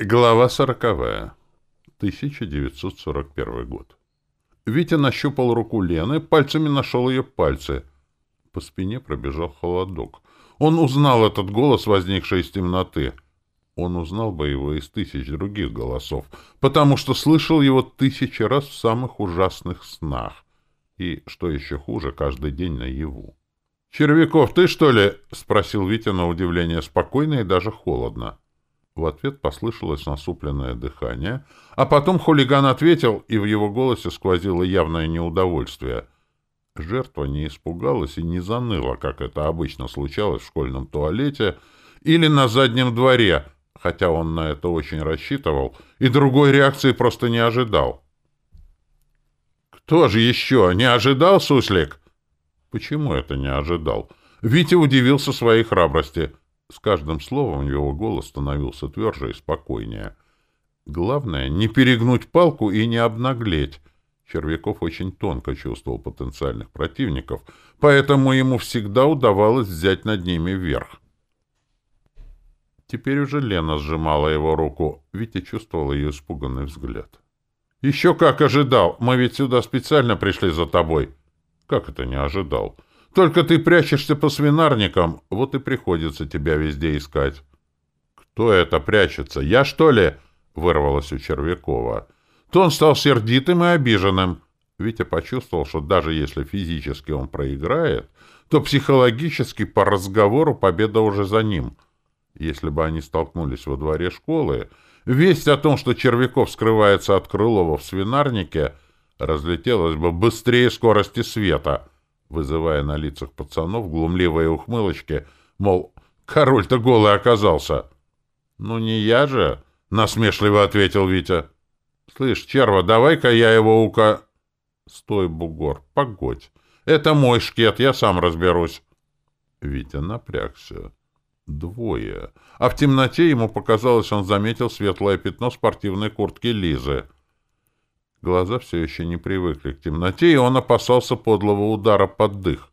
Глава сороковая. 1941 год. Витя нащупал руку Лены, пальцами нашел ее пальцы. По спине пробежал холодок. Он узнал этот голос, возникший из темноты. Он узнал бы его из тысяч других голосов, потому что слышал его тысячи раз в самых ужасных снах. И, что еще хуже, каждый день наяву. «Червяков, ты что ли?» — спросил Витя на удивление спокойно и даже холодно. В ответ послышалось насупленное дыхание, а потом хулиган ответил, и в его голосе сквозило явное неудовольствие. Жертва не испугалась и не заныла, как это обычно случалось в школьном туалете или на заднем дворе, хотя он на это очень рассчитывал, и другой реакции просто не ожидал. «Кто же еще? Не ожидал, суслик?» «Почему это не ожидал?» Витя удивился своей храбрости — с каждым словом его голос становился тверже и спокойнее. Главное — не перегнуть палку и не обнаглеть. Червяков очень тонко чувствовал потенциальных противников, поэтому ему всегда удавалось взять над ними верх. Теперь уже Лена сжимала его руку. Витя чувствовал ее испуганный взгляд. «Еще как ожидал! Мы ведь сюда специально пришли за тобой!» «Как это не ожидал?» Только ты прячешься по свинарникам, вот и приходится тебя везде искать. — Кто это прячется? Я, что ли? — вырвалось у Червякова. То он стал сердитым и обиженным. Витя почувствовал, что даже если физически он проиграет, то психологически по разговору победа уже за ним. Если бы они столкнулись во дворе школы, весть о том, что Червяков скрывается от Крылова в свинарнике, разлетелась бы быстрее скорости света — вызывая на лицах пацанов глумливые ухмылочки, мол, король-то голый оказался. — Ну не я же, — насмешливо ответил Витя. — Слышь, черва, давай-ка я его ука... — Стой, бугор, погодь. Это мой шкет, я сам разберусь. Витя напрягся. Двое. А в темноте ему показалось, он заметил светлое пятно спортивной куртки Лизы — Глаза все еще не привыкли к темноте, и он опасался подлого удара под дых.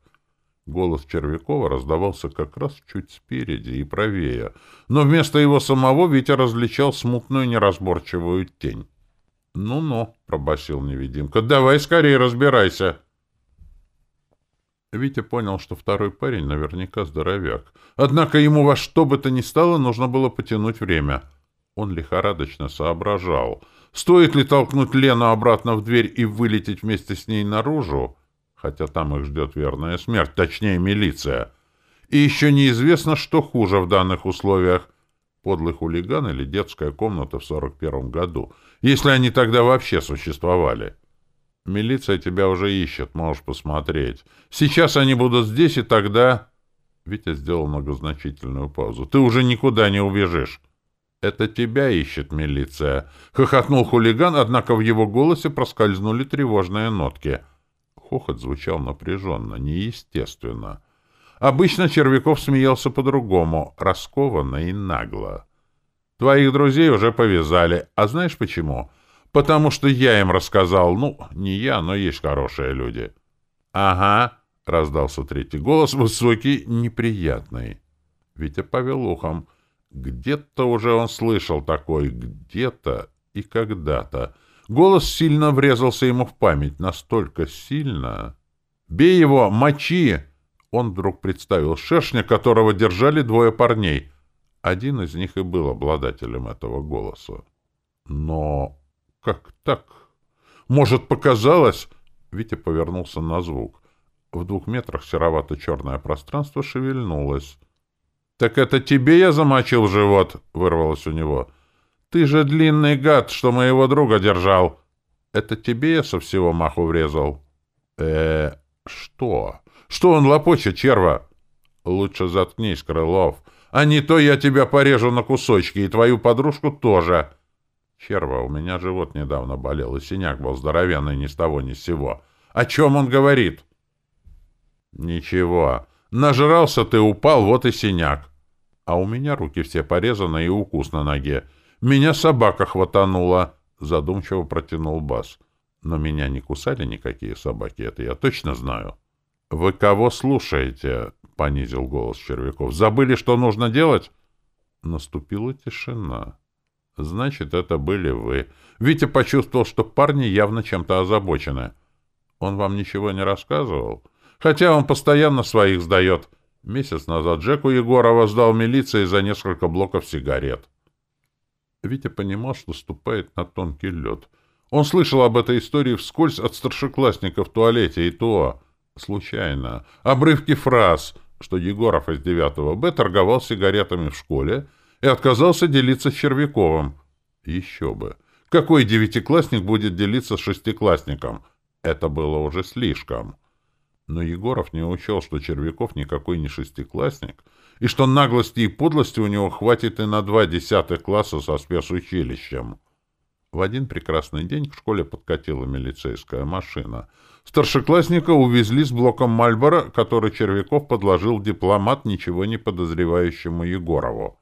Голос Червякова раздавался как раз чуть спереди и правее, но вместо его самого Витя различал смутную неразборчивую тень. «Ну-ну», — пробасил невидимка, — «давай скорее разбирайся». Витя понял, что второй парень наверняка здоровяк. Однако ему во что бы то ни стало нужно было потянуть время. Он лихорадочно соображал — Стоит ли толкнуть Лену обратно в дверь и вылететь вместе с ней наружу? Хотя там их ждет верная смерть, точнее милиция. И еще неизвестно, что хуже в данных условиях. Подлый хулиган или детская комната в сорок первом году, если они тогда вообще существовали. Милиция тебя уже ищет, можешь посмотреть. Сейчас они будут здесь, и тогда... Витя сделал многозначительную паузу. Ты уже никуда не убежишь. «Это тебя ищет милиция!» — хохотнул хулиган, однако в его голосе проскользнули тревожные нотки. Хохот звучал напряженно, неестественно. Обычно Червяков смеялся по-другому, раскованно и нагло. «Твоих друзей уже повязали. А знаешь почему?» «Потому что я им рассказал. Ну, не я, но есть хорошие люди». «Ага», — раздался третий голос, высокий, неприятный. Витя повел ухом. Где-то уже он слышал такой, где-то и когда-то. Голос сильно врезался ему в память, настолько сильно. «Бей его! Мочи!» Он вдруг представил шершня, которого держали двое парней. Один из них и был обладателем этого голоса. Но как так? Может, показалось? Витя повернулся на звук. В двух метрах серовато-черное пространство шевельнулось. «Так это тебе я замочил живот?» — вырвалось у него. «Ты же длинный гад, что моего друга держал!» «Это тебе я со всего маху врезал?» э что? Что он лопочет, черва?» «Лучше заткнись, Крылов, а не то я тебя порежу на кусочки, и твою подружку тоже!» «Черва, у меня живот недавно болел, и синяк был здоровенный ни с того ни с сего. О чем он говорит?» «Ничего. Нажрался ты, упал, вот и синяк. А у меня руки все порезаны и укус на ноге. Меня собака хватанула, — задумчиво протянул Бас. Но меня не кусали никакие собаки, это я точно знаю. — Вы кого слушаете? — понизил голос Червяков. — Забыли, что нужно делать? Наступила тишина. Значит, это были вы. Витя почувствовал, что парни явно чем-то озабочены. Он вам ничего не рассказывал? Хотя он постоянно своих сдает. Месяц назад Джеку Егорова сдал милиции за несколько блоков сигарет. Витя понимал, что ступает на тонкий лед. Он слышал об этой истории вскользь от старшеклассника в туалете, и то случайно. Обрывки фраз, что Егоров из 9 Б торговал сигаретами в школе и отказался делиться с Червяковым. Еще бы. Какой девятиклассник будет делиться с шестиклассником? Это было уже слишком. Но Егоров не учел, что Червяков никакой не шестиклассник, и что наглости и подлости у него хватит и на два десятых класса со спецучилищем. В один прекрасный день к школе подкатила милицейская машина. Старшеклассника увезли с блоком Мальбора, который Червяков подложил дипломат ничего не подозревающему Егорову.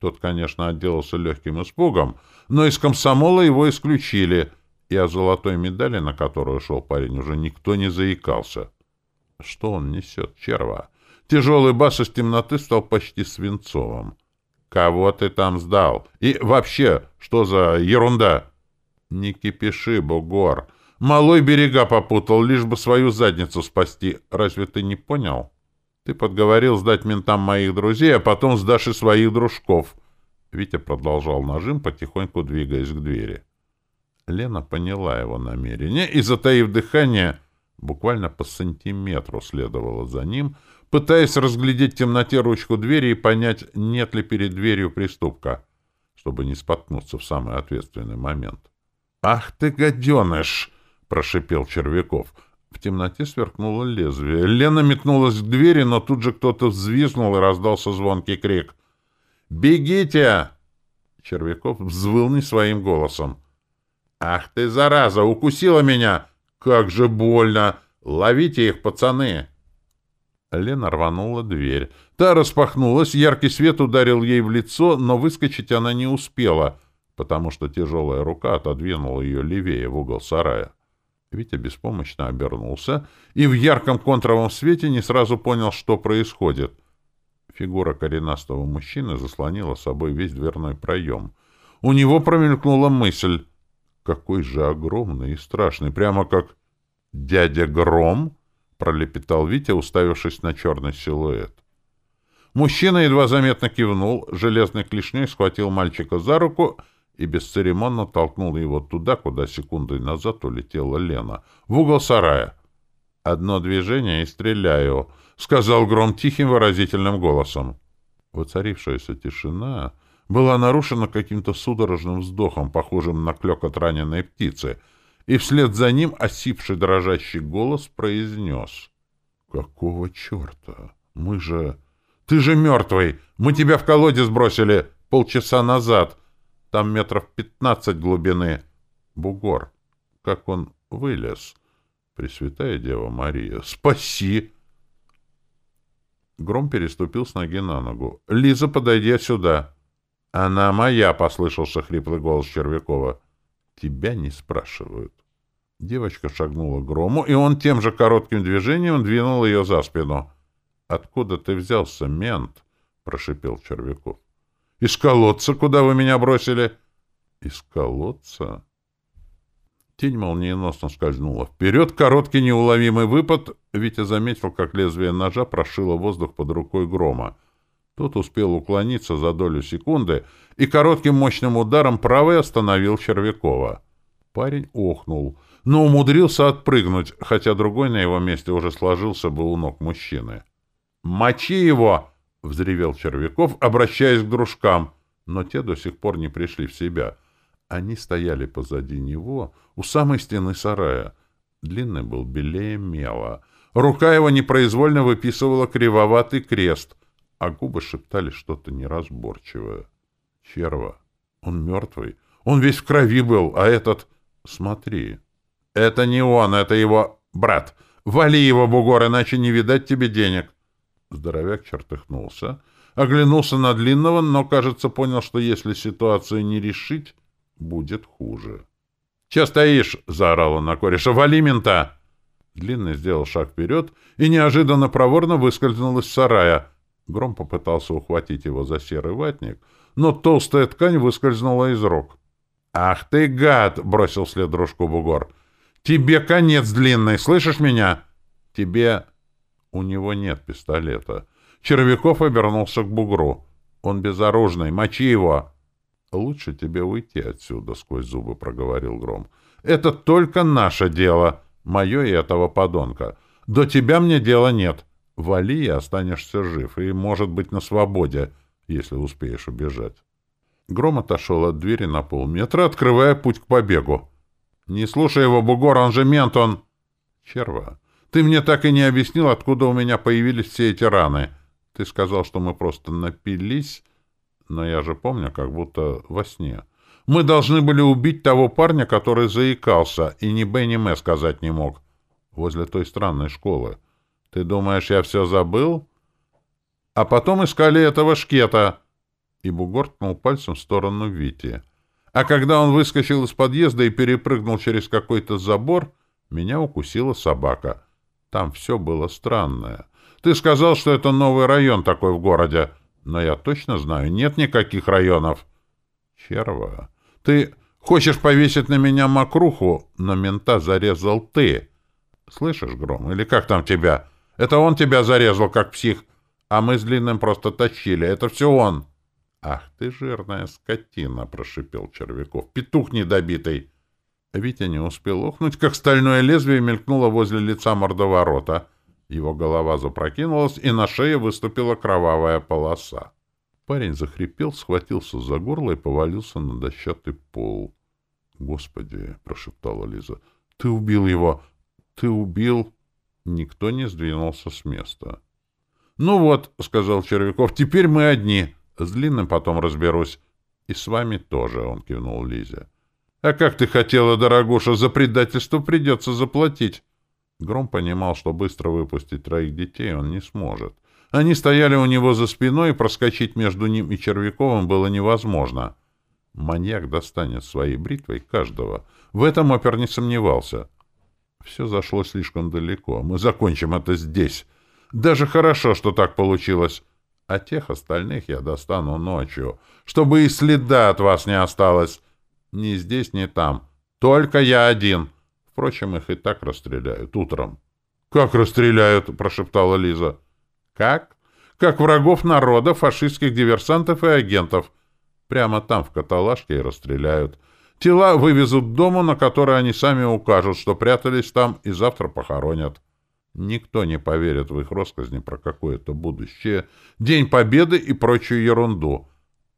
Тот, конечно, отделался легким испугом, но из комсомола его исключили, и о золотой медали, на которую шел парень, уже никто не заикался. Что он несет, черва? Тяжелый бас из темноты стал почти свинцовым. «Кого ты там сдал? И вообще, что за ерунда?» «Не кипиши, бугор. Малой берега попутал, лишь бы свою задницу спасти. Разве ты не понял? Ты подговорил сдать ментам моих друзей, а потом сдашь и своих дружков». Витя продолжал нажим, потихоньку двигаясь к двери. Лена поняла его намерение и, затаив дыхание, буквально по сантиметру следовала за ним, пытаясь разглядеть в темноте ручку двери и понять, нет ли перед дверью приступка, чтобы не споткнуться в самый ответственный момент. «Ах ты, гаденыш!» — прошипел Червяков. В темноте сверкнуло лезвие. Лена метнулась к двери, но тут же кто-то взвизгнул и раздался звонкий крик. «Бегите!» Червяков взвыл не своим голосом. «Ах ты, зараза! Укусила меня! Как же больно! Ловите их, пацаны!» Лена рванула дверь. Та распахнулась, яркий свет ударил ей в лицо, но выскочить она не успела, потому что тяжелая рука отодвинула ее левее в угол сарая. Витя беспомощно обернулся и в ярком контровом свете не сразу понял, что происходит. Фигура коренастого мужчины заслонила собой весь дверной проем. У него промелькнула мысль — какой же огромный и страшный, прямо как «Дядя Гром», — пролепетал Витя, уставившись на черный силуэт. Мужчина едва заметно кивнул, железной клешней схватил мальчика за руку и бесцеремонно толкнул его туда, куда секундой назад улетела Лена, в угол сарая. «Одно движение и стреляю», — сказал Гром тихим выразительным голосом. Воцарившаяся тишина была нарушена каким-то судорожным вздохом, похожим на клёкот раненой птицы, и вслед за ним осипший дрожащий голос произнес. «Какого черта? Мы же... Ты же мертвый! Мы тебя в колодец бросили полчаса назад! Там метров пятнадцать глубины! Бугор! Как он вылез! Пресвятая Дева Мария! Спаси!» Гром переступил с ноги на ногу. «Лиза, подойди сюда!» «Она моя!» — послышался хриплый голос Червякова. «Тебя не спрашивают». Девочка шагнула к грому, и он тем же коротким движением двинул ее за спину. «Откуда ты взялся, мент?» — прошипел Червяков. «Из колодца, куда вы меня бросили?» «Из колодца?» Тень молниеносно скользнула вперед. Короткий неуловимый выпад. Витя заметил, как лезвие ножа прошило воздух под рукой грома. Тот успел уклониться за долю секунды и коротким мощным ударом правой остановил Червякова. Парень охнул, но умудрился отпрыгнуть, хотя другой на его месте уже сложился бы у ног мужчины. «Мочи его!» — взревел Червяков, обращаясь к дружкам, но те до сих пор не пришли в себя. Они стояли позади него, у самой стены сарая. Длинный был белее мела. Рука его непроизвольно выписывала кривоватый крест — а губы шептали что-то неразборчивое. Черва. Он мертвый. Он весь в крови был, а этот... Смотри. Это не он, это его брат. Вали его, бугор, иначе не видать тебе денег. Здоровяк чертыхнулся, оглянулся на Длинного, но, кажется, понял, что если ситуацию не решить, будет хуже. — Че стоишь? — заорал он на кореша. — Вали мента! Длинный сделал шаг вперед и неожиданно проворно выскользнул из сарая — Гром попытался ухватить его за серый ватник, но толстая ткань выскользнула из рук. «Ах ты, гад!» — бросил вслед дружку бугор. «Тебе конец длинный, слышишь меня?» «Тебе...» У него нет пистолета. Червяков обернулся к бугру. «Он безоружный, мочи его!» «Лучше тебе уйти отсюда», — сквозь зубы проговорил Гром. «Это только наше дело, мое и этого подонка. До тебя мне дела нет. Вали и останешься жив, и, может быть, на свободе, если успеешь убежать». Гром отошел от двери на полметра, открывая путь к побегу. «Не слушай его, бугор, он же мент, он...» «Черва, ты мне так и не объяснил, откуда у меня появились все эти раны. Ты сказал, что мы просто напились, но я же помню, как будто во сне. Мы должны были убить того парня, который заикался, и ни Б, ни М сказать не мог, возле той странной школы. Ты думаешь, я все забыл? А потом искали этого шкета». И бугор ткнул пальцем в сторону Вити. А когда он выскочил из подъезда и перепрыгнул через какой-то забор, меня укусила собака. Там все было странное. Ты сказал, что это новый район такой в городе. Но я точно знаю, нет никаких районов. Черва, ты хочешь повесить на меня мокруху, но мента зарезал ты. Слышишь, Гром, или как там тебя? Это он тебя зарезал, как псих, а мы с Длинным просто тащили. Это все он. «Ах ты, жирная скотина!» — прошипел Червяков. «Петух недобитый!» Витя не успел ухнуть, как стальное лезвие мелькнуло возле лица мордоворота. Его голова запрокинулась, и на шее выступила кровавая полоса. Парень захрипел, схватился за горло и повалился на дощатый пол. «Господи!» — прошептала Лиза. «Ты убил его! Ты убил!» Никто не сдвинулся с места. «Ну вот», — сказал Червяков, — «теперь мы одни. С длинным потом разберусь. И с вами тоже, — он кивнул Лизе. А как ты хотела, дорогуша, за предательство придется заплатить. Гром понимал, что быстро выпустить троих детей он не сможет. Они стояли у него за спиной, и проскочить между ним и Червяковым было невозможно. Маньяк достанет своей бритвой каждого. В этом опер не сомневался. Все зашло слишком далеко. Мы закончим это здесь. Даже хорошо, что так получилось а тех остальных я достану ночью, чтобы и следа от вас не осталось. Ни здесь, ни там. Только я один. Впрочем, их и так расстреляют утром. — Как расстреляют? — прошептала Лиза. — Как? Как врагов народа, фашистских диверсантов и агентов. Прямо там, в каталажке, и расстреляют. Тела вывезут к дому, на который они сами укажут, что прятались там, и завтра похоронят. Никто не поверит в их россказни про какое-то будущее, День Победы и прочую ерунду.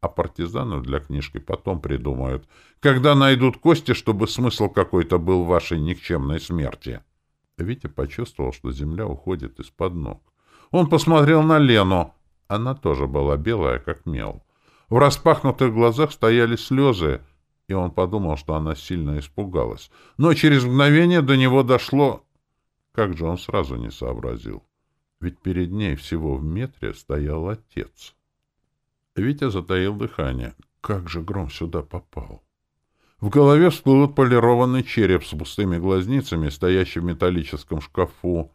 А партизаны для книжки потом придумают, когда найдут кости, чтобы смысл какой-то был в вашей никчемной смерти. Витя почувствовал, что земля уходит из-под ног. Он посмотрел на Лену. Она тоже была белая, как мел. В распахнутых глазах стояли слезы, и он подумал, что она сильно испугалась. Но через мгновение до него дошло, как же он сразу не сообразил? Ведь перед ней всего в метре стоял отец. Витя затаил дыхание. Как же гром сюда попал? В голове всплыл отполированный череп с пустыми глазницами, стоящий в металлическом шкафу,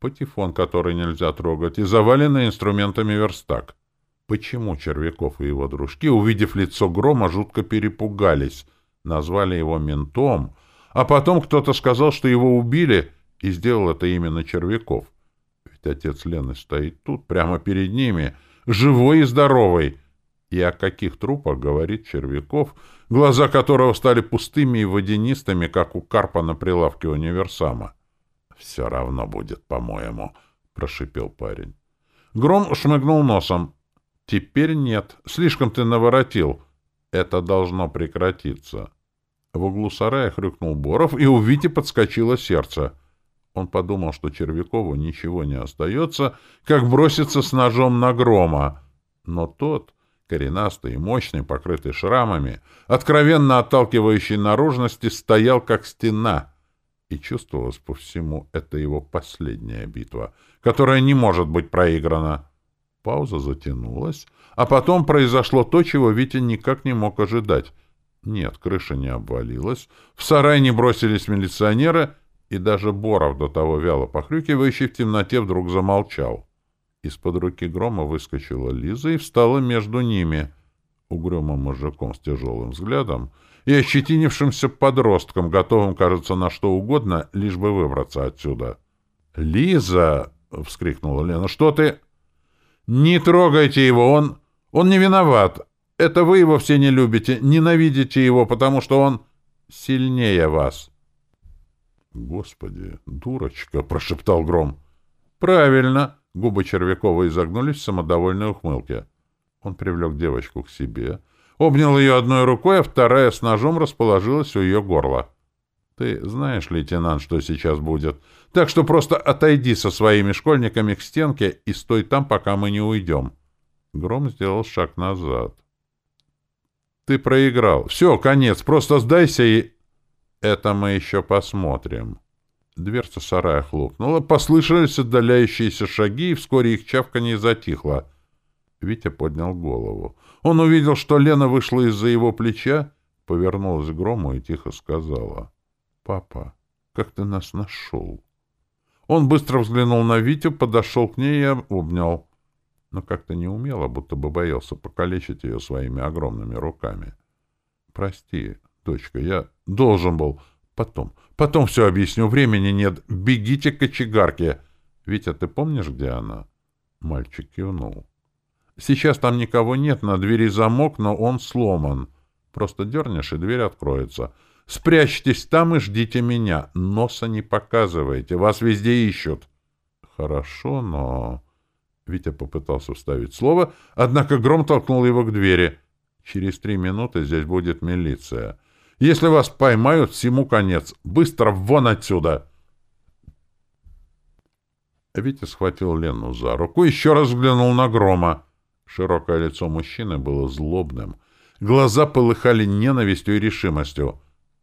патефон, который нельзя трогать, и заваленный инструментами верстак. Почему Червяков и его дружки, увидев лицо грома, жутко перепугались, назвали его ментом, а потом кто-то сказал, что его убили — и сделал это именно Червяков. Ведь отец Лены стоит тут, прямо перед ними, живой и здоровый. И о каких трупах говорит Червяков, глаза которого стали пустыми и водянистыми, как у карпа на прилавке универсама. «Все равно будет, по-моему», — прошипел парень. Гром шмыгнул носом. «Теперь нет. Слишком ты наворотил. Это должно прекратиться». В углу сарая хрюкнул Боров, и у Вити подскочило сердце. Он подумал, что Червякову ничего не остается, как броситься с ножом на грома. Но тот, коренастый и мощный, покрытый шрамами, откровенно отталкивающий наружности, стоял как стена. И чувствовалось по всему, это его последняя битва, которая не может быть проиграна. Пауза затянулась, а потом произошло то, чего Витя никак не мог ожидать. Нет, крыша не обвалилась, в сарай не бросились милиционеры — и даже Боров, до того вяло похрюкивающий в темноте, вдруг замолчал. Из-под руки грома выскочила Лиза и встала между ними. угрюмым мужиком с тяжелым взглядом и ощетинившимся подростком, готовым, кажется, на что угодно, лишь бы выбраться отсюда. «Лиза!» — вскрикнула Лена. «Что ты...» «Не трогайте его, он... он не виноват. Это вы его все не любите, ненавидите его, потому что он сильнее вас». «Господи, дурочка!» — прошептал Гром. «Правильно!» — губы Червякова изогнулись в самодовольной ухмылке. Он привлек девочку к себе, обнял ее одной рукой, а вторая с ножом расположилась у ее горла. «Ты знаешь, лейтенант, что сейчас будет, так что просто отойди со своими школьниками к стенке и стой там, пока мы не уйдем». Гром сделал шаг назад. «Ты проиграл. Все, конец. Просто сдайся и...» «Это мы еще посмотрим». Дверца сарая хлопнула, послышались отдаляющиеся шаги, и вскоре их чавканье затихло. Витя поднял голову. Он увидел, что Лена вышла из-за его плеча, повернулась к Грому и тихо сказала. — Папа, как ты нас нашел? Он быстро взглянул на Витю, подошел к ней и обнял. Но как-то не умело, будто бы боялся покалечить ее своими огромными руками. — Прости, дочка, я должен был... Потом, потом все объясню, времени нет. Бегите к кочегарке. Витя, ты помнишь, где она? Мальчик кивнул. Сейчас там никого нет, на двери замок, но он сломан. Просто дернешь, и дверь откроется. Спрячьтесь там и ждите меня. Носа не показывайте, вас везде ищут. Хорошо, но... Витя попытался вставить слово, однако гром толкнул его к двери. Через три минуты здесь будет милиция. Если вас поймают, всему конец. Быстро вон отсюда!» Витя схватил Лену за руку, еще раз взглянул на Грома. Широкое лицо мужчины было злобным. Глаза полыхали ненавистью и решимостью.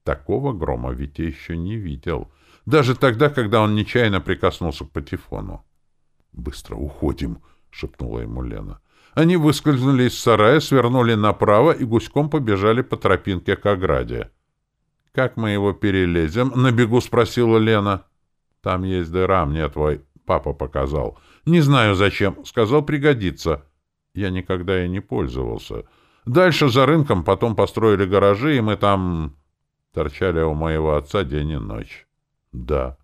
Такого Грома Витя еще не видел. Даже тогда, когда он нечаянно прикоснулся к патефону. «Быстро уходим!» — шепнула ему Лена. Они выскользнули из сарая, свернули направо и гуськом побежали по тропинке к ограде. «Как мы его перелезем?» — на бегу спросила Лена. «Там есть дыра, мне твой папа показал. Не знаю зачем. Сказал, пригодится. Я никогда и не пользовался. Дальше за рынком потом построили гаражи, и мы там торчали у моего отца день и ночь». «Да».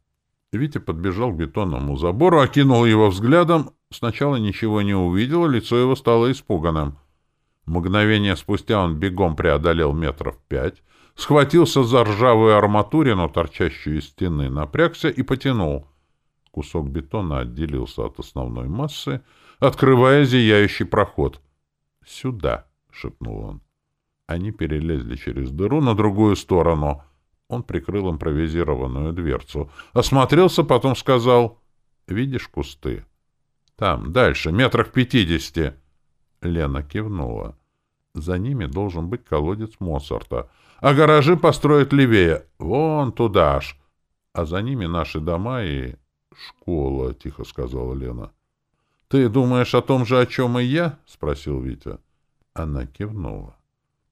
Витя подбежал к бетонному забору, окинул его взглядом Сначала ничего не увидел, лицо его стало испуганным. Мгновение спустя он бегом преодолел метров пять, схватился за ржавую арматурину, торчащую из стены, напрягся и потянул. Кусок бетона отделился от основной массы, открывая зияющий проход. «Сюда!» — шепнул он. Они перелезли через дыру на другую сторону. Он прикрыл импровизированную дверцу. Осмотрелся, потом сказал, «Видишь кусты?» Там, дальше, метрах пятидесяти. Лена кивнула. За ними должен быть колодец Моцарта. А гаражи построят левее. Вон туда аж. А за ними наши дома и... Школа, — тихо сказала Лена. — Ты думаешь о том же, о чем и я? — спросил Витя. Она кивнула. —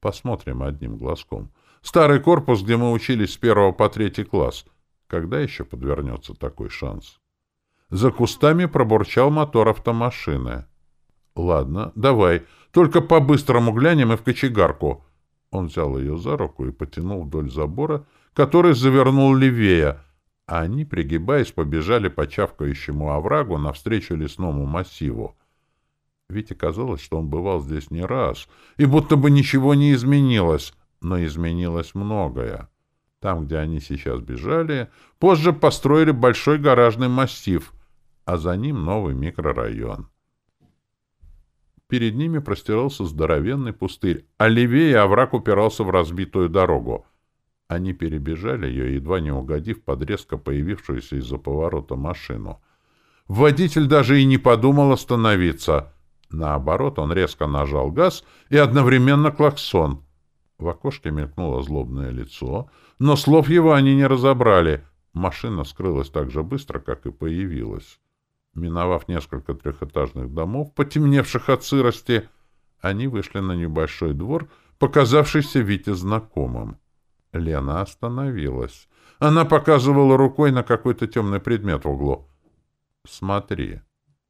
Посмотрим одним глазком. Старый корпус, где мы учились с первого по третий класс. Когда еще подвернется такой шанс? — за кустами пробурчал мотор автомашины. «Ладно, давай. Только по-быстрому глянем и в кочегарку». Он взял ее за руку и потянул вдоль забора, который завернул левее, а они, пригибаясь, побежали по чавкающему оврагу навстречу лесному массиву. Вите казалось, что он бывал здесь не раз, и будто бы ничего не изменилось, но изменилось многое. Там, где они сейчас бежали, позже построили большой гаражный массив — а за ним новый микрорайон. Перед ними простирался здоровенный пустырь, а левее овраг упирался в разбитую дорогу. Они перебежали ее, едва не угодив под резко появившуюся из-за поворота машину. Водитель даже и не подумал остановиться. Наоборот, он резко нажал газ и одновременно клаксон. В окошке мелькнуло злобное лицо, но слов его они не разобрали. Машина скрылась так же быстро, как и появилась. Миновав несколько трехэтажных домов, потемневших от сырости, они вышли на небольшой двор, показавшийся Вите знакомым. Лена остановилась. Она показывала рукой на какой-то темный предмет в углу. «Смотри».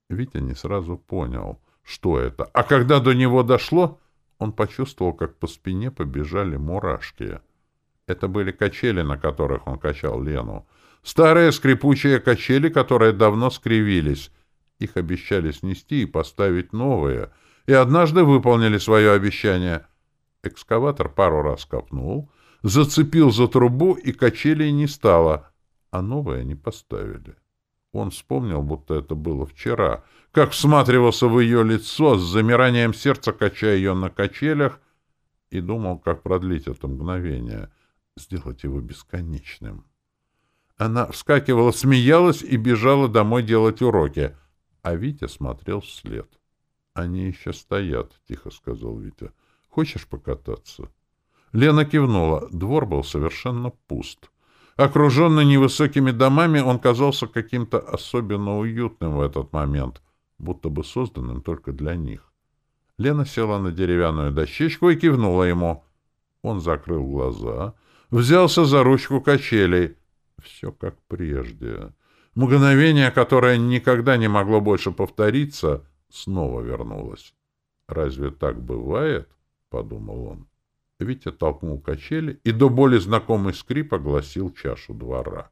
Витя не сразу понял, что это. А когда до него дошло, Он почувствовал, как по спине побежали мурашки. Это были качели, на которых он качал Лену. Старые скрипучие качели, которые давно скривились. Их обещали снести и поставить новые. И однажды выполнили свое обещание. Экскаватор пару раз копнул, зацепил за трубу, и качелей не стало, а новые не поставили. Он вспомнил, будто это было вчера, как всматривался в ее лицо с замиранием сердца, качая ее на качелях, и думал, как продлить это мгновение, сделать его бесконечным. Она вскакивала, смеялась и бежала домой делать уроки, а Витя смотрел вслед. — Они еще стоят, — тихо сказал Витя. — Хочешь покататься? Лена кивнула. Двор был совершенно пуст. Окруженный невысокими домами, он казался каким-то особенно уютным в этот момент, будто бы созданным только для них. Лена села на деревянную дощечку и кивнула ему. Он закрыл глаза, взялся за ручку качелей. Все как прежде. Мгновение, которое никогда не могло больше повториться, снова вернулось. «Разве так бывает?» — подумал он. Витя толкнул качели и до боли знакомый скрип огласил чашу двора.